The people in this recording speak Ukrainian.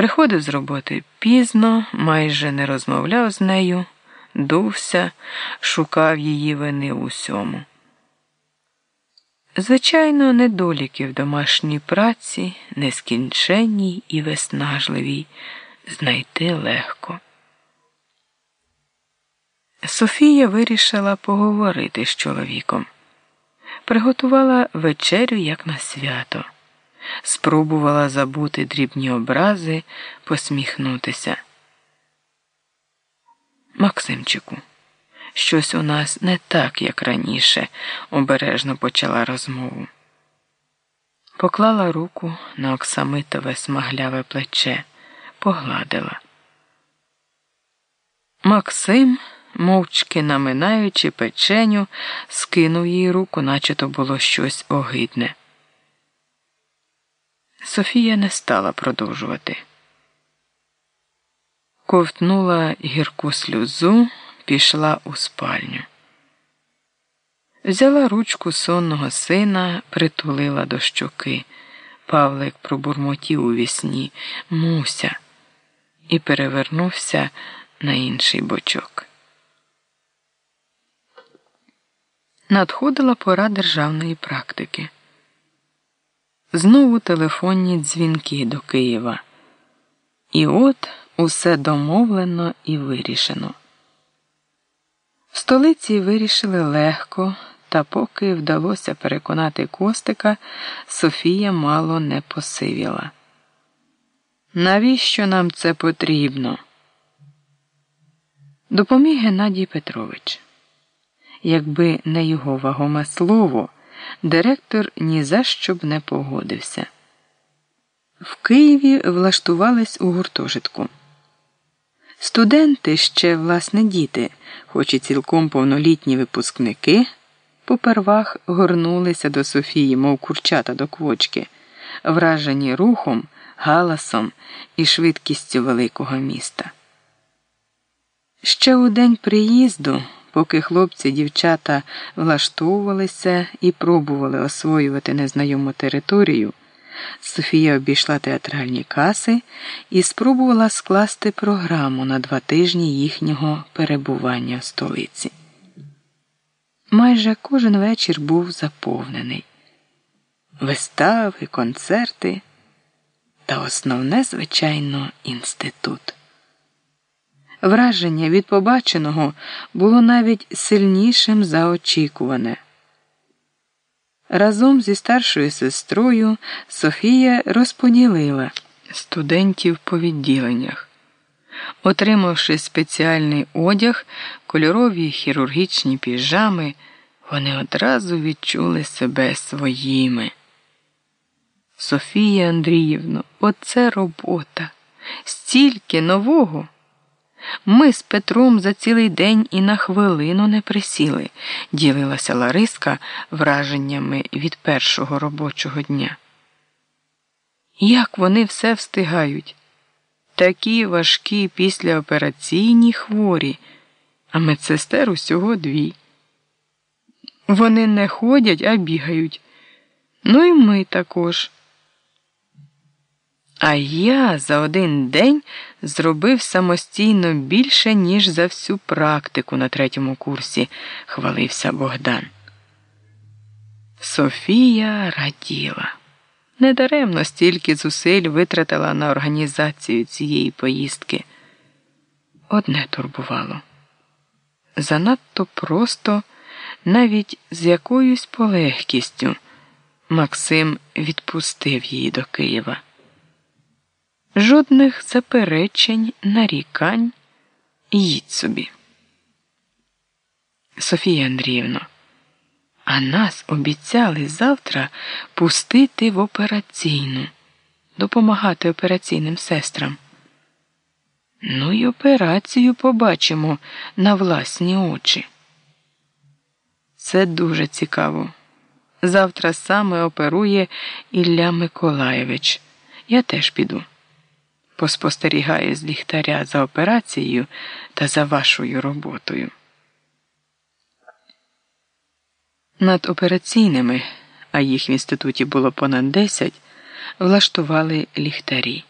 Приходив з роботи пізно, майже не розмовляв з нею, дувся, шукав її вини в усьому. Звичайно, недоліки в домашній праці, нескінченній і виснажливій, знайти легко. Софія вирішила поговорити з чоловіком, приготувала вечерю як на свято, спробувала забути дрібні образи, посміхнутися. Максимчику, щось у нас не так, як раніше, обережно почала розмову. Поклала руку на оксамитове смагляве плече, погладила. Максим мовчки наминаючи печеню, скинув їй руку, наче то було щось огидне. Софія не стала продовжувати. Ковтнула гірку сльозу, пішла у спальню. Взяла ручку сонного сина, притулила до щоки. Павлик пробурмотів у вісні Муся, і перевернувся на інший бочок. надходила пора державної практики. Знову телефонні дзвінки до Києва. І от усе домовлено і вирішено. В столиці вирішили легко, та поки вдалося переконати Костика, Софія мало не посивіла. Навіщо нам це потрібно? Допоміг Геннадій Петрович. Якби не його вагоме слово, директор ні за що б не погодився. В Києві влаштувались у гуртожитку. Студенти ще, власне, діти, хоч і цілком повнолітні випускники, попервах горнулися до Софії, мов курчата до квочки, вражені рухом, галасом і швидкістю великого міста. Ще у день приїзду. Поки хлопці дівчата влаштовувалися і пробували освоювати незнайому територію, Софія обійшла театральні каси і спробувала скласти програму на два тижні їхнього перебування в столиці. Майже кожен вечір був заповнений вистави, концерти та основне, звичайно, інститут. Враження від побаченого було навіть сильнішим за очікуване. Разом зі старшою сестрою Софія розподілила студентів по відділеннях. Отримавши спеціальний одяг, кольорові хірургічні піжами, вони одразу відчули себе своїми. Софія Андріївно, оце робота, стільки нового. Ми з Петром за цілий день і на хвилину не присіли, ділилася Лариска враженнями від першого робочого дня. Як вони все встигають? Такі важкі післяопераційні хворі, а медсестер усього дві. Вони не ходять, а бігають. Ну і ми також. А я за один день зробив самостійно більше, ніж за всю практику на третьому курсі, хвалився Богдан. Софія раділа. Недаремно стільки зусиль витратила на організацію цієї поїздки. Одне турбувало. Занадто просто, навіть з якоюсь полегкістю, Максим відпустив її до Києва. Жодних заперечень, нарікань, їдь собі. Софія Андріївна, а нас обіцяли завтра пустити в операційну, допомагати операційним сестрам. Ну і операцію побачимо на власні очі. Це дуже цікаво. Завтра саме оперує Ілля Миколаєвич. Я теж піду поспостерігає з ліхтаря за операцією та за вашою роботою. Над операційними, а їх в інституті було понад 10, влаштували ліхтарі.